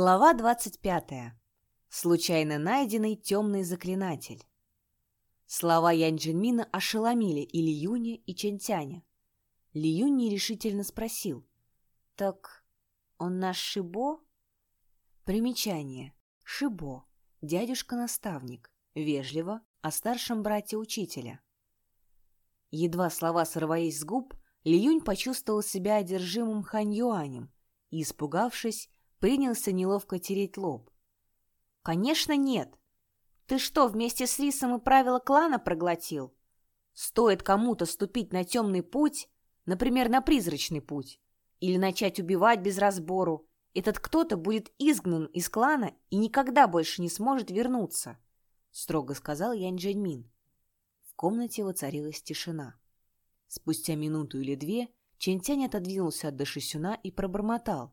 Глава 25. Случайно найденный темный заклинатель. Слова Янь Джинмина ошеломили и Ли Юня, и Чентяня. Ли Юнь нерешительно спросил. «Так он наш Шибо?» Примечание. Шибо. Дядюшка-наставник. Вежливо о старшем брате учителя. Едва слова сорвались с губ, Ли Юнь почувствовал себя одержимым Хань Юанем и, испугавшись, принялся неловко тереть лоб. «Конечно нет. Ты что, вместе с Рисом и правила клана проглотил? Стоит кому-то ступить на темный путь, например, на призрачный путь, или начать убивать без разбору, этот кто-то будет изгнан из клана и никогда больше не сможет вернуться», — строго сказал Янь Джэньмин. В комнате воцарилась тишина. Спустя минуту или две Чентянь отодвинулся от Дашисюна и пробормотал.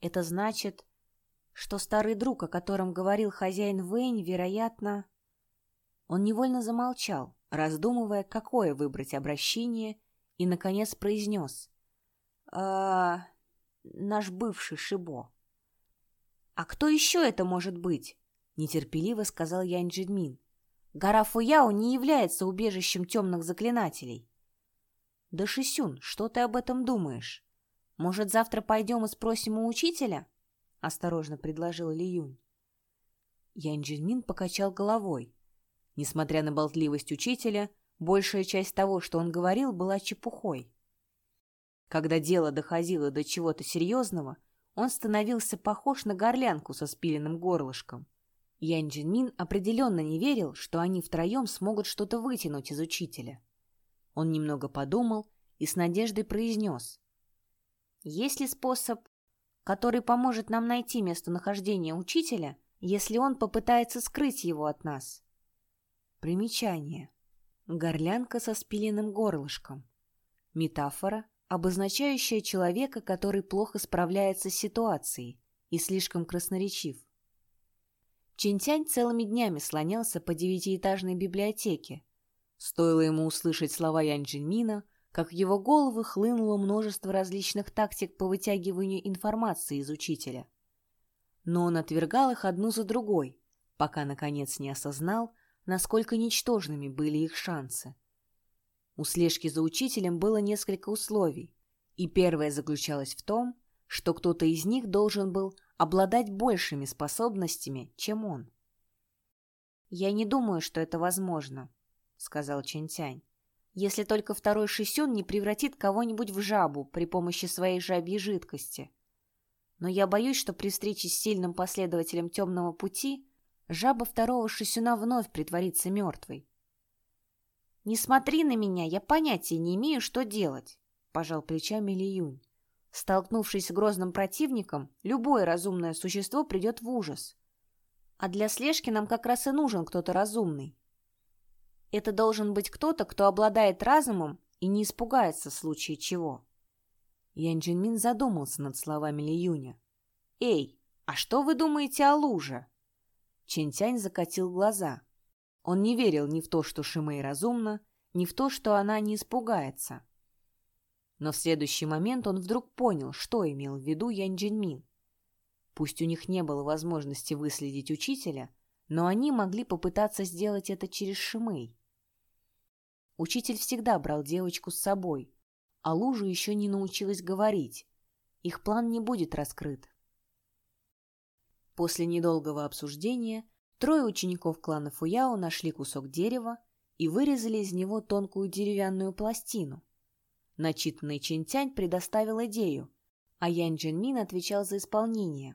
Это значит, что старый друг, о котором говорил хозяин Вэнь, вероятно... Он невольно замолчал, раздумывая, какое выбрать обращение, и, наконец, произнес. «А... наш бывший Шибо». «А кто еще это может быть?» — нетерпеливо сказал Янь Джидмин. «Гора Фуяо не является убежищем темных заклинателей». «Да, Шисюн, что ты об этом думаешь?» «Может, завтра пойдем и спросим у учителя?» — осторожно предложил Ли Юнь. Янь Джинмин покачал головой. Несмотря на болтливость учителя, большая часть того, что он говорил, была чепухой. Когда дело доходило до чего-то серьезного, он становился похож на горлянку со спиленным горлышком. Янь Джинмин определенно не верил, что они втроем смогут что-то вытянуть из учителя. Он немного подумал и с надеждой произнес. Есть ли способ, который поможет нам найти местонахождение учителя, если он попытается скрыть его от нас? Примечание. Горлянка со спиленным горлышком. Метафора, обозначающая человека, который плохо справляется с ситуацией и слишком красноречив. Чинтянь целыми днями слонялся по девятиэтажной библиотеке. Стоило ему услышать слова Янь Джинмина – как в его голову хлынуло множество различных тактик по вытягиванию информации из учителя. Но он отвергал их одну за другой, пока, наконец, не осознал, насколько ничтожными были их шансы. У слежки за учителем было несколько условий, и первое заключалось в том, что кто-то из них должен был обладать большими способностями, чем он. «Я не думаю, что это возможно», — сказал Чентянь если только второй шисюн не превратит кого-нибудь в жабу при помощи своей жабьей жидкости. Но я боюсь, что при встрече с сильным последователем темного пути жаба второго шисюна вновь притворится мертвой. «Не смотри на меня, я понятия не имею, что делать», — пожал плечами Ли Юнь. Столкнувшись с грозным противником, любое разумное существо придет в ужас. А для слежки нам как раз и нужен кто-то разумный. Это должен быть кто-то, кто обладает разумом и не испугается в случае чего. Ян Джинмин задумался над словами Ли Юня. «Эй, а что вы думаете о луже?» Чинтянь закатил глаза. Он не верил ни в то, что Шимэй разумна, ни в то, что она не испугается. Но в следующий момент он вдруг понял, что имел в виду Ян Джинмин. Пусть у них не было возможности выследить учителя, но они могли попытаться сделать это через Шимэй. Учитель всегда брал девочку с собой, а Лужа еще не научилась говорить. Их план не будет раскрыт. После недолгого обсуждения трое учеников клана Фуяо нашли кусок дерева и вырезали из него тонкую деревянную пластину. Начитанный Чинтянь предоставил идею, а Янь Джинмин отвечал за исполнение.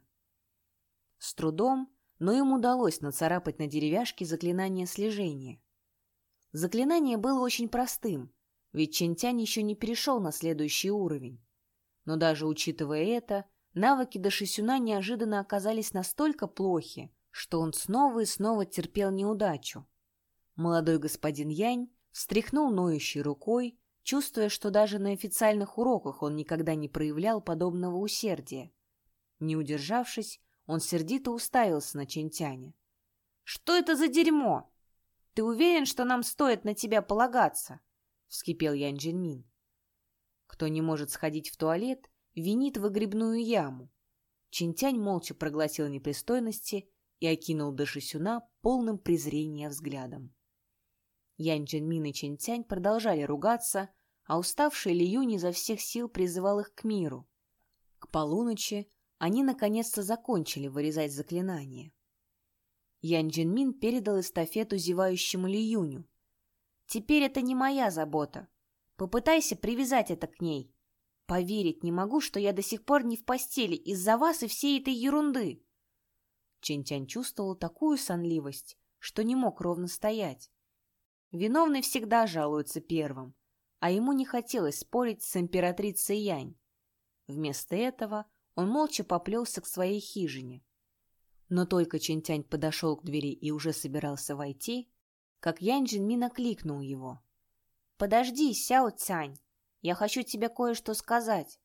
С трудом, но им удалось нацарапать на деревяшке заклинание слежения. Заклинание было очень простым, ведь Чентянь еще не перешел на следующий уровень. Но даже учитывая это, навыки Дашисюна неожиданно оказались настолько плохи, что он снова и снова терпел неудачу. Молодой господин Янь встряхнул ноющей рукой, чувствуя, что даже на официальных уроках он никогда не проявлял подобного усердия. Не удержавшись, он сердито уставился на Чентяня. «Что это за дерьмо?» Ты уверен, что нам стоит на тебя полагаться?» — вскипел Ян Джинмин. Кто не может сходить в туалет, винит выгребную яму. Чинтянь молча проглотил непристойности и окинул Дашисюна полным презрения взглядом. Янь Джинмин и Чинтянь продолжали ругаться, а уставший Ли Юнь изо всех сил призывал их к миру. К полуночи они наконец-то закончили вырезать заклинание. Ян Джинмин передал эстафету зевающему Ли Юню. «Теперь это не моя забота. Попытайся привязать это к ней. Поверить не могу, что я до сих пор не в постели из-за вас и всей этой ерунды». Чинтянь чувствовал такую сонливость, что не мог ровно стоять. Виновный всегда жалуется первым, а ему не хотелось спорить с императрицей Янь. Вместо этого он молча поплелся к своей хижине. Но только Чинтянь подошел к двери и уже собирался войти, как Янь Джинмин окликнул его. «Подожди, Сяо Цянь, я хочу тебе кое-что сказать».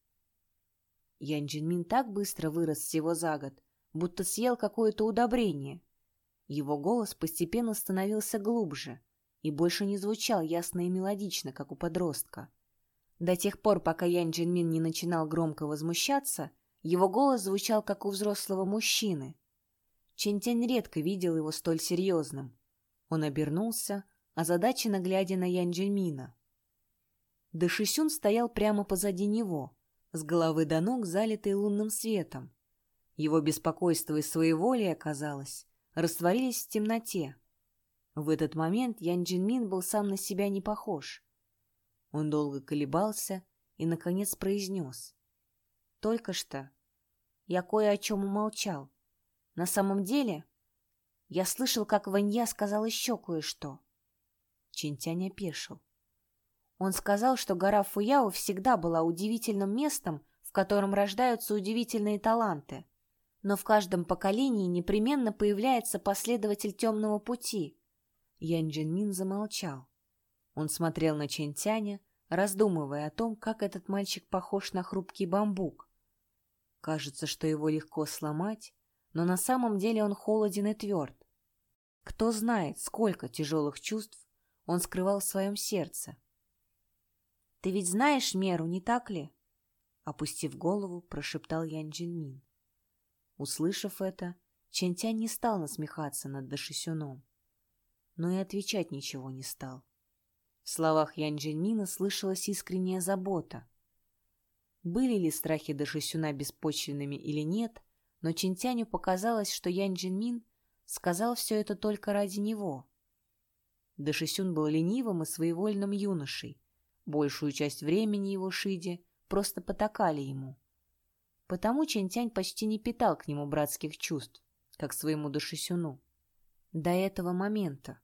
Янь Джинмин так быстро вырос всего за год, будто съел какое-то удобрение. Его голос постепенно становился глубже и больше не звучал ясно и мелодично, как у подростка. До тех пор, пока Янь Джинмин не начинал громко возмущаться, его голос звучал, как у взрослого мужчины. Чентянь редко видел его столь серьезным. Он обернулся, озадаченно глядя на Янь Джельмина. Дэшисюн стоял прямо позади него, с головы до ног залитый лунным светом. Его беспокойство и своеволие, казалось, растворились в темноте. В этот момент Ян был сам на себя не похож. Он долго колебался и, наконец, произнес. «Только что я кое о чем умолчал. На самом деле, я слышал, как Ванья сказал еще кое-что. Чинтянь опешил. Он сказал, что гора Фуяо всегда была удивительным местом, в котором рождаются удивительные таланты. Но в каждом поколении непременно появляется последователь темного пути. Ян Джинмин замолчал. Он смотрел на Чинтяня, раздумывая о том, как этот мальчик похож на хрупкий бамбук. Кажется, что его легко сломать, но на самом деле он холоден и тверд. Кто знает, сколько тяжелых чувств он скрывал в своем сердце. «Ты ведь знаешь меру, не так ли?» Опустив голову, прошептал Ян Джинмин. Услышав это, Чентянь не стал насмехаться над Дашисюном, но и отвечать ничего не стал. В словах Ян Джинмина слышалась искренняя забота. Были ли страхи Дашисюна беспочвенными или нет, но Чинтяню показалось, что Ян Джинмин сказал все это только ради него. Дашисюн был ленивым и своевольным юношей. Большую часть времени его Шиди просто потакали ему. Потому Чинтянь почти не питал к нему братских чувств, как своему Дашисюну. До этого момента.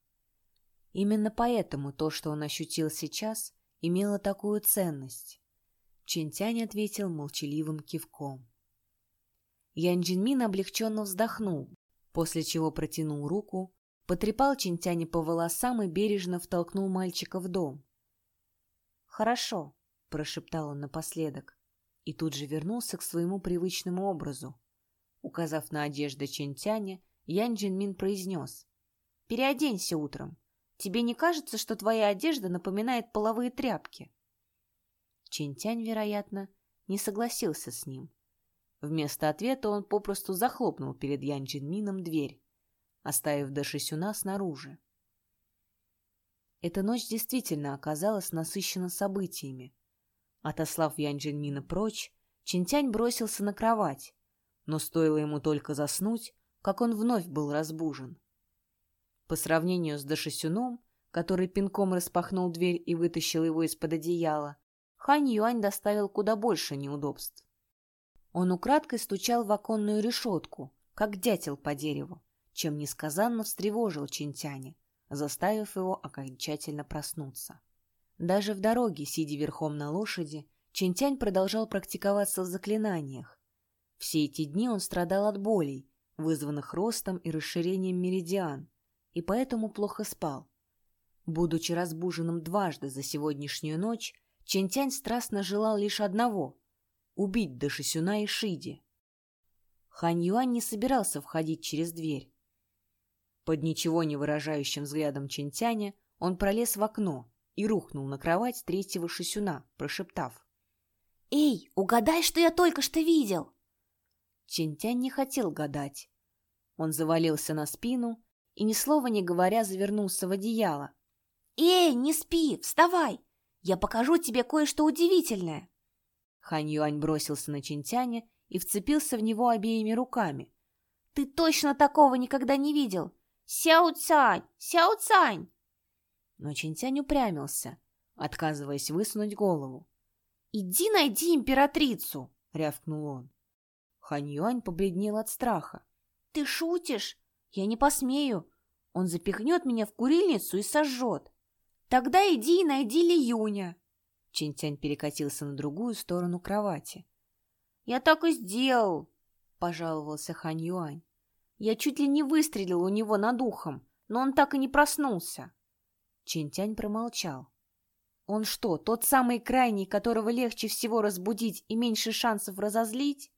Именно поэтому то, что он ощутил сейчас, имело такую ценность. Чинтянь ответил молчаливым кивком. Ян Джинмин облегченно вздохнул, после чего протянул руку, потрепал Чинтяня по волосам и бережно втолкнул мальчика в дом. «Хорошо», — прошептал он напоследок, и тут же вернулся к своему привычному образу. Указав на одежду Чинтяня, Ян Джинмин произнес. «Переоденься утром. Тебе не кажется, что твоя одежда напоминает половые тряпки?» Чинтянь, вероятно, не согласился с ним. Вместо ответа он попросту захлопнул перед Ян Джинмином дверь, оставив Дашисюна снаружи. Эта ночь действительно оказалась насыщена событиями. Отослав Ян Джинмина прочь, Чинтянь бросился на кровать, но стоило ему только заснуть, как он вновь был разбужен. По сравнению с Дашисюном, который пинком распахнул дверь и вытащил его из-под одеяла, Хань Юань доставил куда больше неудобств. Он украдкой стучал в оконную решетку, как дятел по дереву, чем несказанно встревожил Чинтяня, заставив его окончательно проснуться. Даже в дороге, сидя верхом на лошади, Чинтянь продолжал практиковаться в заклинаниях. Все эти дни он страдал от болей, вызванных ростом и расширением меридиан, и поэтому плохо спал. Будучи разбуженным дважды за сегодняшнюю ночь, Чинтянь страстно желал лишь одного убить Дашисюна и Шиди. Хань Юань не собирался входить через дверь. Под ничего не выражающим взглядом Чинтяня он пролез в окно и рухнул на кровать третьего Шисюна, прошептав. «Эй, угадай, что я только что видел!» Чинтянь не хотел гадать. Он завалился на спину и, ни слова не говоря, завернулся в одеяло. «Эй, не спи! Вставай! Я покажу тебе кое-что удивительное!» Хань Юань бросился на Чинтяня и вцепился в него обеими руками. «Ты точно такого никогда не видел! Сяо Цань! Сяо Цань!» Но Чинтянь упрямился, отказываясь высунуть голову. «Иди найди императрицу!» — рявкнул он. Хань Юань побледнел от страха. «Ты шутишь? Я не посмею. Он запихнет меня в курильницу и сожжет. Тогда иди и найди Ли Юня!» Чинтянь перекатился на другую сторону кровати. «Я так и сделал!» — пожаловался Хань Юань. «Я чуть ли не выстрелил у него над ухом, но он так и не проснулся». Чинтянь промолчал. Он что, тот самый крайний, которого легче всего разбудить и меньше шансов разозлить?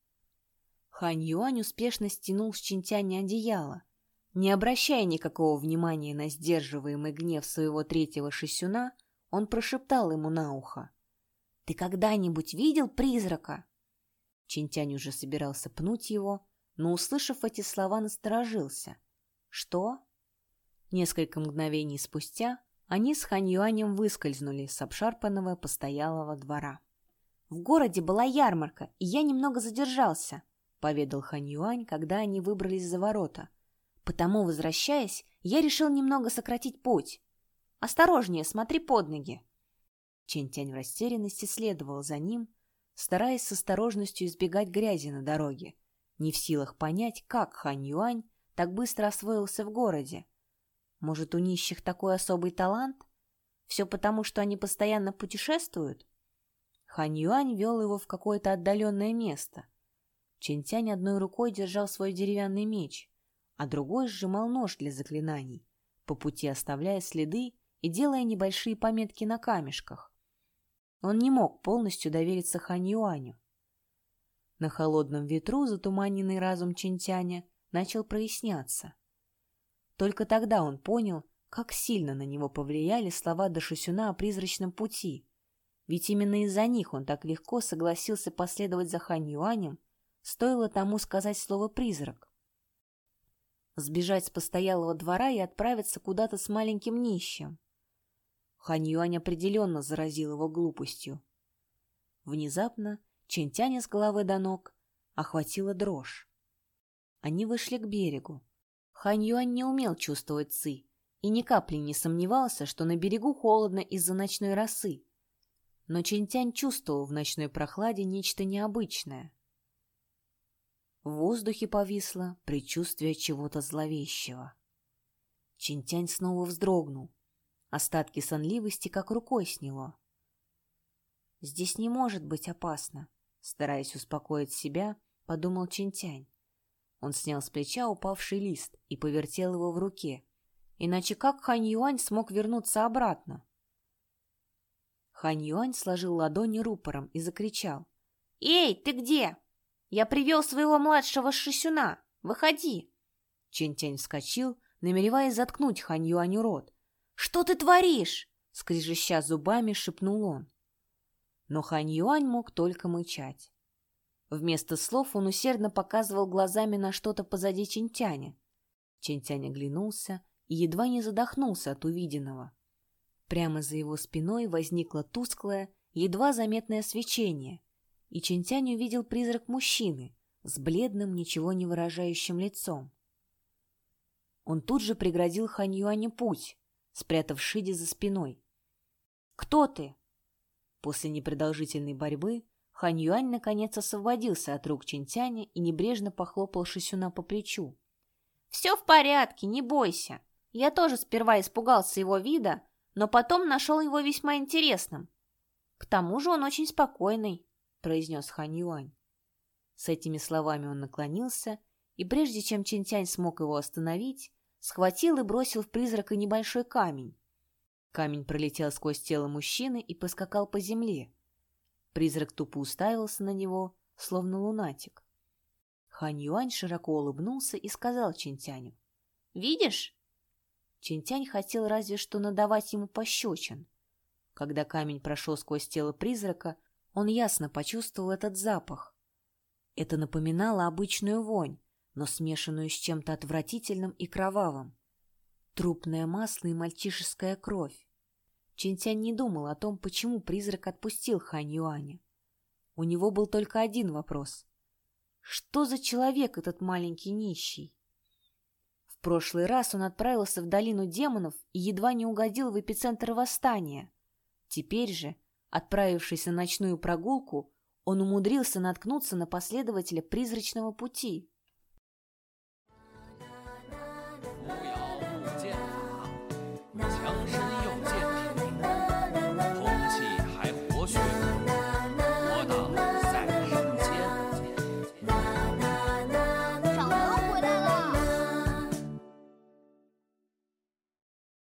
Хань Юань успешно стянул с Чинтяня одеяло. Не обращая никакого внимания на сдерживаемый гнев своего третьего шисюна, он прошептал ему на ухо. «Ты когда-нибудь видел призрака?» Чинтянь уже собирался пнуть его, но, услышав эти слова, насторожился. «Что?» Несколько мгновений спустя они с Ханьюанем выскользнули с обшарпанного постоялого двора. «В городе была ярмарка, и я немного задержался», — поведал Ханьюань, когда они выбрались за ворота. «Потому, возвращаясь, я решил немного сократить путь. Осторожнее, смотри под ноги». Чентянь в растерянности следовал за ним, стараясь с осторожностью избегать грязи на дороге, не в силах понять, как Хань Юань так быстро освоился в городе. Может, у нищих такой особый талант? Все потому, что они постоянно путешествуют? Хань Юань вел его в какое-то отдаленное место. Чентянь одной рукой держал свой деревянный меч, а другой сжимал нож для заклинаний, по пути оставляя следы и делая небольшие пометки на камешках. Он не мог полностью довериться Хань Юаню. На холодном ветру затуманенный разум Чентяня начал проясняться. Только тогда он понял, как сильно на него повлияли слова Дашусюна о призрачном пути. Ведь именно из-за них он так легко согласился последовать за Хань Юанем, стоило тому сказать слово «призрак». Сбежать с постоялого двора и отправиться куда-то с маленьким нищим. Хань Юань определенно заразил его глупостью. Внезапно Чентяня с головы до ног охватила дрожь. Они вышли к берегу. Хань Юань не умел чувствовать ци и ни капли не сомневался, что на берегу холодно из-за ночной росы. Но Чентянь чувствовал в ночной прохладе нечто необычное. В воздухе повисло предчувствие чего-то зловещего. Чинтянь снова вздрогнул. Остатки сонливости как рукой сняло. «Здесь не может быть опасно», — стараясь успокоить себя, подумал Чинтянь. Он снял с плеча упавший лист и повертел его в руке. Иначе как Хань Юань смог вернуться обратно? Хань Юань сложил ладони рупором и закричал. «Эй, ты где? Я привел своего младшего шисюна! Выходи!» Чен Тянь вскочил, намереваясь заткнуть Хань Юаню рот. «Что ты творишь?» — скрежеща зубами, шепнул он. Но Хань Юань мог только мычать. Вместо слов он усердно показывал глазами на что-то позади Чинтяня. Чинтянь оглянулся и едва не задохнулся от увиденного. Прямо за его спиной возникло тусклое, едва заметное свечение, и Чинтянь увидел призрак мужчины с бледным, ничего не выражающим лицом. Он тут же преградил Хань Юаню путь, спрятав Шиди за спиной. «Кто ты?» После непродолжительной борьбы Хань Юань наконец освободился от рук Чинтяня и небрежно похлопал Шисюна по плечу. «Все в порядке, не бойся. Я тоже сперва испугался его вида, но потом нашел его весьма интересным. К тому же он очень спокойный», — произнес Хань Юань. С этими словами он наклонился, и прежде чем Чинтянь смог его остановить, схватил и бросил в призрака небольшой камень. Камень пролетел сквозь тело мужчины и поскакал по земле. Призрак тупо уставился на него, словно лунатик. Хань Юань широко улыбнулся и сказал Чинтяню. «Видишь?» Чинтянь хотел разве что надавать ему пощечин. Когда камень прошел сквозь тело призрака, он ясно почувствовал этот запах. Это напоминало обычную вонь, но смешанную с чем-то отвратительным и кровавым. Трупное масло и мальчишеская кровь. Чинтянь не думал о том, почему призрак отпустил Хань Юаня. У него был только один вопрос. Что за человек этот маленький нищий? В прошлый раз он отправился в долину демонов и едва не угодил в эпицентр восстания. Теперь же, отправившись на ночную прогулку, он умудрился наткнуться на последователя призрачного пути.